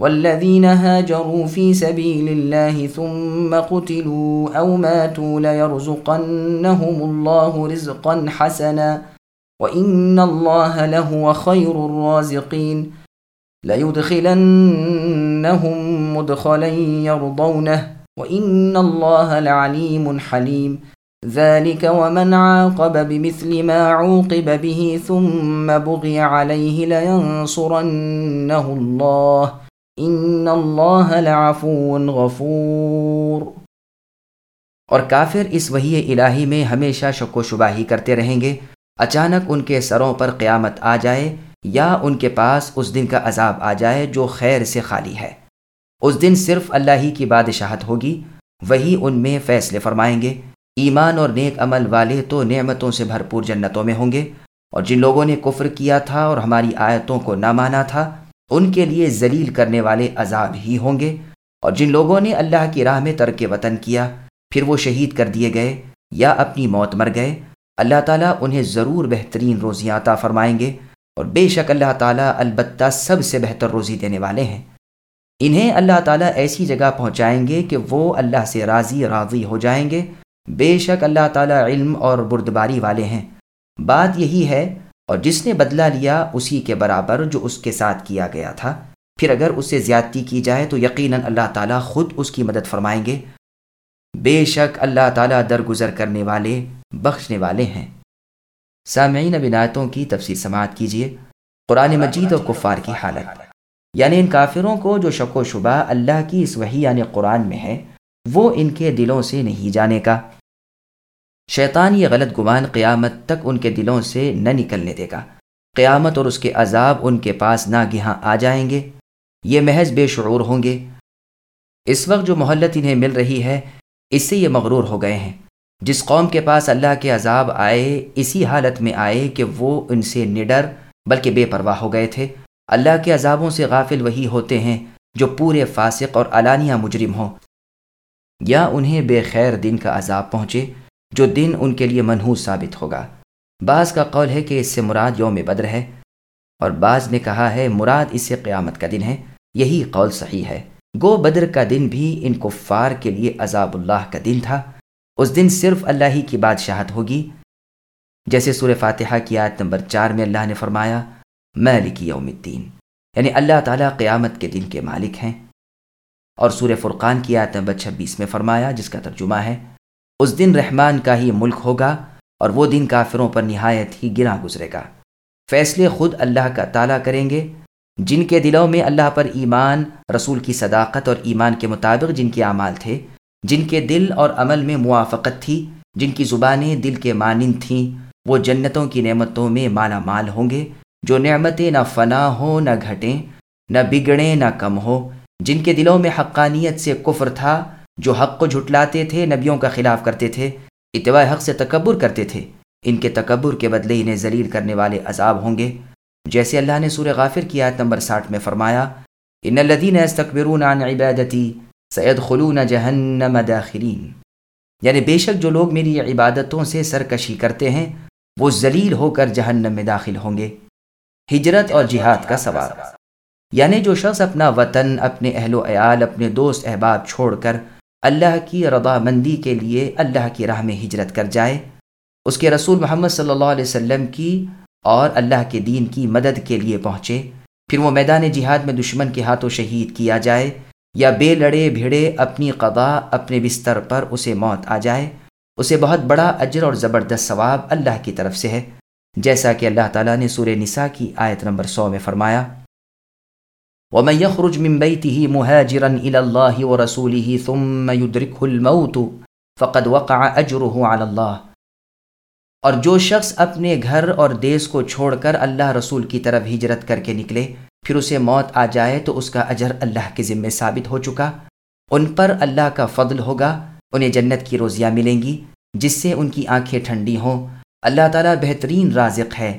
والذين هاجروا في سبيل الله ثم قتلوا أو ماتوا ليرزقنهم الله رزقا حسنا وإن الله لهو خير الرازقين ليدخلنهم مدخلا يرضونه وإن الله لعليم حليم ذلك ومن عاقب بمثل ما عوقب به ثم بغي عليه لينصرنه الله ان اللہ لعفو غفور اور کافر اس وحی الہی میں ہمیشہ شک و شبہ ہی کرتے رہیں گے۔ اچانک ان کے سروں پر قیامت آ جائے یا ان کے پاس اس دن کا عذاب آ جائے جو خیر سے خالی ہے۔ اس دن صرف اللہ ہی کی بادشاہت ہوگی۔ وہی ان میں فیصلے فرمائیں گے۔ ایمان اور نیک عمل والے تو نعمتوں سے بھرپور جنتوں میں ہوں گے۔ اور جن لوگوں نے کفر کیا تھا اور ہماری آیتوں کو نہ مانا تھا ان کے لیے ذلیل کرنے والے عذاب ہی ہوں گے۔ اور جن لوگوں نے اللہ کی راہ میں ترک وطن کیا، پھر وہ شہید کر دیے گئے یا اپنی موت مر گئے۔ اللہ تعالیٰ انہیں ضرور بہترین روزیاں عطا فرمائیں گے۔ اور بے شک اللہ تعالیٰ البتہ سب سے بہتر روزی دینے والے ہیں۔ انہیں اللہ تعالیٰ ایسی جگہ پہنچائیں گے کہ وہ اللہ سے راضی راضی ہو جائیں گے۔ بے شک اللہ تعالیٰ علم اور بردباری والے ہیں۔ بات یہی ہے اور جس نے بدلہ لیا اسی کے برابر جو اس کے ساتھ کیا گیا تھا۔ پھر اگر اس سے زیادتی کی جائے تو یقیناً اللہ تعالیٰ خود اس کی مدد فرمائیں گے۔ بے شک اللہ تعالیٰ درگزر کرنے والے، بخشنے والے ہیں۔ سامعین بنایتوں کی تفصیل سماعت کیجیے۔ قرآن مجید اور کفار کی حالت۔ یعنی ان کافروں کو جو شک و شبہ اللہ کی اس وحی یعنی قرآن میں ہے، وہ ان کے دلوں سے نہیں جانے کا۔ شیطان یہ غلط گمان قیامت تک ان کے دلوں سے نہ نکلنے دے گا۔ قیامت اور اس کے عذاب ان کے پاس نہ گہاں آ جائیں گے۔ یہ محض بے شعور ہوں گے۔ اس وقت جو مہلت انہیں مل رہی ہے، اس سے یہ مغرور ہو گئے ہیں۔ جس قوم کے پاس اللہ کے عذاب آئے، اسی حالت میں آئے کہ وہ ان سے نڈر بلکہ بے پرواہ ہو گئے تھے۔ اللہ کے عذابوں سے غافل وہی ہوتے ہیں جو پورے فاسق اور علانیہ مجرم ہوں۔ یا انہیں بے خیر دن کا عذاب پہنچے۔ جو دن ان کے لیے منحوس ثابت ہوگا۔ بعض کا قول ہے کہ اس سے مراد یوم بدر ہے، اور بعض نے کہا ہے مراد اس سے قیامت کا دن ہے۔ یہی قول صحیح ہے۔ گو بدر کا دن بھی ان کفار کے لیے عذاب اللہ کا دن تھا۔ اس دن صرف اللہ ہی کی بادشاہت ہوگی۔ جیسے سور فاتحہ کی آیت نمبر چار میں اللہ نے فرمایا، مالک یوم الدین۔ یعنی اللہ تعالیٰ قیامت کے دن کے مالک ہیں۔ اور سور فرقان کی آیت نمبر چھبیس میں فرمایا، جس کا ترجمہ ہے اس دن رحمان کا ہی ملک ہوگا اور وہ دن کافروں پر نہایت ہی گرا گزرے گا۔ فیصلے خود اللہ کا تعالیٰ کریں گے، جن کے دلوں میں اللہ پر ایمان، رسول کی صداقت اور ایمان کے مطابق جن کے اعمال تھے، جن کے دل اور عمل میں موافقت تھی، جن کی زبانیں دل کے مانند تھیں، وہ جنتوں کی نعمتوں میں مالا مال ہوں گے، جو نعمتیں نہ فنا ہوں نہ گھٹیں، نہ بگڑیں نہ کم ہو جن کے دلوں میں حقانیت سے کفر تھا جو حق کو جھٹلاتے تھے، نبیوں کا خلاف کرتے تھے، اتباع حق سے تکبر کرتے تھے۔ ان کے تکبر کے بدلے انہیں ذلیل کرنے والے عذاب ہوں گے۔ جیسے اللہ نے سور غافر کی آیت نمبر ساٹھ میں فرمایا، ان الدین استقبرون عن عبادتی سید خلون جہنم داخرین یعنی بے شک جو لوگ میری عبادتوں سے سرکشی کرتے ہیں، وہ ذلیل ہو کر جہنم میں داخل ہوں گے۔ ہجرت اور جہاد کا سوال یعنی جو شخص اپنا وطن، اپنے اہل و عیال، اپنے دوست احباب چھوڑ کر اللہ کی رضا مندی کے لیے اللہ کی راہ میں ہجرت کر جائے۔ اس کے رسول محمد صلی اللہ علیہ وسلم کی اور اللہ کے دین کی مدد کے لیے پہنچے۔ پھر وہ میدان جہاد میں دشمن کے ہاتھوں شہید کیا جائے یا بے لڑے بھیڑے اپنی قضا، اپنے بستر پر اسے موت آ جائے۔ اسے بہت بڑا اجر اور زبردست ثواب اللہ کی طرف سے ہے۔ جیسا کہ اللہ تعالیٰ نے سورہ نساء کی آیت نمبر سو میں فرمایا۔ ومن يخرج من بيته مهاجرا الى الله ورسوله ثم يدركه الموت فقد وقع اجره على الله. اور جو شخص اپنے گھر اور دیس کو چھوڑ کر اللہ رسول کی طرف ہجرت کر کے نکلے، پھر اسے موت آ جائے تو اس کا اجر اللہ کے ذمے ثابت ہو چکا۔ ان پر اللہ کا فضل ہوگا، انہیں جنت کی روزیاں ملیں گی، جس سے ان کی آنکھیں ٹھنڈی ہوں۔ اللہ تعالیٰ بہترین رازق ہے۔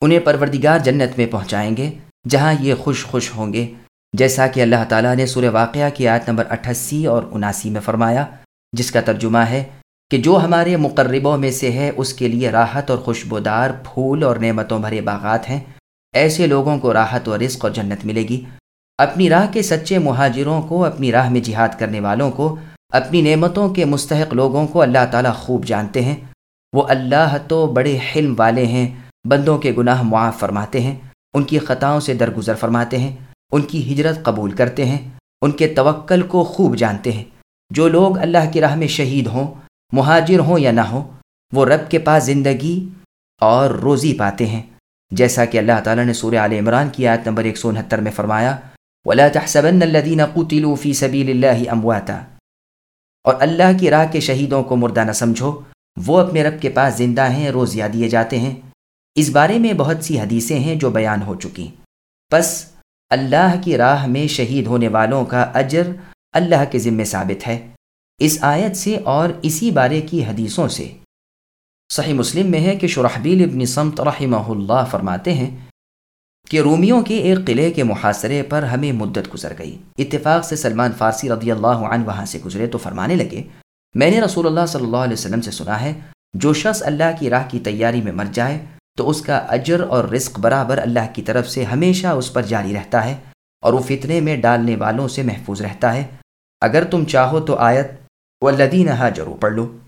انہیں پروردگار جنت میں پہنچائیں گے۔ جہاں یہ خوش خوش ہوں گے۔ جیسا کہ اللہ تعالیٰ نے سورہ واقعہ کی آیت نمبر اٹھاسی اور اناسی میں فرمایا، جس کا ترجمہ ہے کہ جو ہمارے مقربوں میں سے ہے، اس کے لیے راحت اور خوشبودار پھول اور نعمتوں بھرے باغات ہیں۔ ایسے لوگوں کو راحت و رزق اور جنت ملے گی۔ اپنی راہ کے سچے مہاجروں کو، اپنی راہ میں جہاد کرنے والوں کو، اپنی نعمتوں کے مستحق لوگوں کو اللہ تعالیٰ خوب جانتے ہیں۔ وہ اللہ تو بڑے حلم والے ہیں، بندوں کے گناہ معاف فرماتے ہیں۔ ان کی خطاؤں سے درگزر فرماتے ہیں، ان کی ہجرت قبول کرتے ہیں، ان کے توکل کو خوب جانتے ہیں۔ جو لوگ اللہ کی راہ میں شہید ہوں، مہاجر ہوں یا نہ ہوں، وہ رب کے پاس زندگی اور روزی پاتے ہیں۔ جیسا کہ اللہ تعالیٰ نے سورہ عال عمران کی آیت نمبر ایک سو انہتر میں فرمایا، ولا تحسبن الذين قتلوا في سبيل الله امواتا اور اللہ کی راہ کے شہیدوں کو مردہ نہ سمجھو، وہ اپنے رب کے پاس زندہ ہیں روزیاں دیے جاتے ہیں۔ اس بارے میں بہت سی حدیثیں ہیں جو بیان ہو چکی۔ پس اللہ کی راہ میں شہید ہونے والوں کا اجر اللہ کے ذمے ثابت ہے۔ اس آیت سے اور اسی بارے کی حدیثوں سے۔ صحیح مسلم میں ہے کہ شرحبیل ابن سمت رحمہ اللہ فرماتے ہیں کہ رومیوں کے ایک قلعے کے محاصرے پر ہمیں مدت گزر گئی۔ اتفاق سے سلمان فارسی رضی اللہ عنہ وہاں سے گزرے تو فرمانے لگے، میں نے رسول اللہ صلی اللہ علیہ وسلم سے سنا ہے، جو شخص اللہ کی راہ کی تیاری میں مر جائے تو اس کا اجر اور رزق برابر اللہ کی طرف سے ہمیشہ اس پر جاری رہتا ہے اور وہ فتنے میں ڈالنے والوں سے محفوظ رہتا ہے۔ اگر تم چاہو تو آیت و لدین ضرور پڑھ لو۔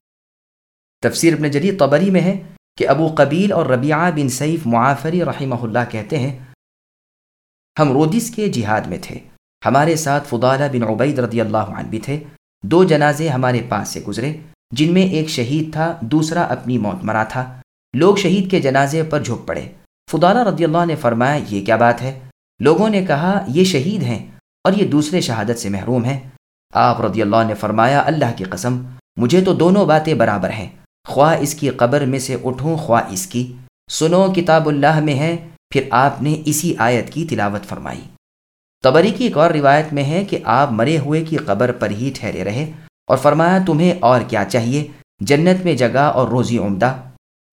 تفسیر ابن جدید قبری میں ہے کہ ابو قبیل اور ربیعہ بن سیف معافری رحمہ اللہ کہتے ہیں، ہم رودس کے جہاد میں تھے۔ ہمارے ساتھ فضالہ بن عبید رضی اللہ عنہ بھی تھے۔ دو جنازے ہمارے پاس سے گزرے، جن میں ایک شہید تھا، دوسرا اپنی موت مرا تھا۔ لوگ شہید کے جنازے پر جھک پڑے۔ فضالہ رضی اللہ نے فرمایا، یہ کیا بات ہے؟ لوگوں نے کہا، یہ شہید ہیں اور یہ دوسرے شہادت سے محروم ہیں۔ آپ رضی اللہ نے فرمایا، اللہ کی قسم، مجھے تو دونوں باتیں برابر ہیں۔ خواہ اس کی قبر میں سے اٹھوں، خواہ اس کی۔ سنو، کتاب اللہ میں ہے، پھر آپ نے اسی آیت کی تلاوت فرمائی۔ تبری کی ایک اور روایت میں ہے کہ آپ مرے ہوئے کی قبر پر ہی ٹھہرے رہے اور فرمایا، تمہیں اور کیا چاہیے؟ جنت میں جگہ اور روزی عمدہ۔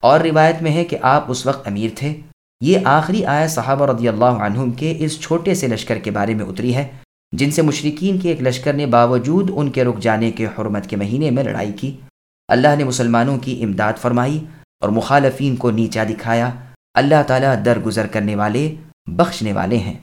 اور روایت میں ہے کہ آپ اس وقت امیر تھے۔ یہ آخری آیت صحابہ رضی اللہ عنہم کے اس چھوٹے سے لشکر کے بارے میں اتری ہے، جن سے مشرقین کے ایک لشکر نے باوجود ان کے رک جانے کے حرمت کے مہینے میں لڑائی کی۔ اللہ نے مسلمانوں کی امداد فرمائی اور مخالفین کو نیچا دکھایا۔ اللہ تعالیٰ درگزر کرنے والے، بخشنے والے ہیں۔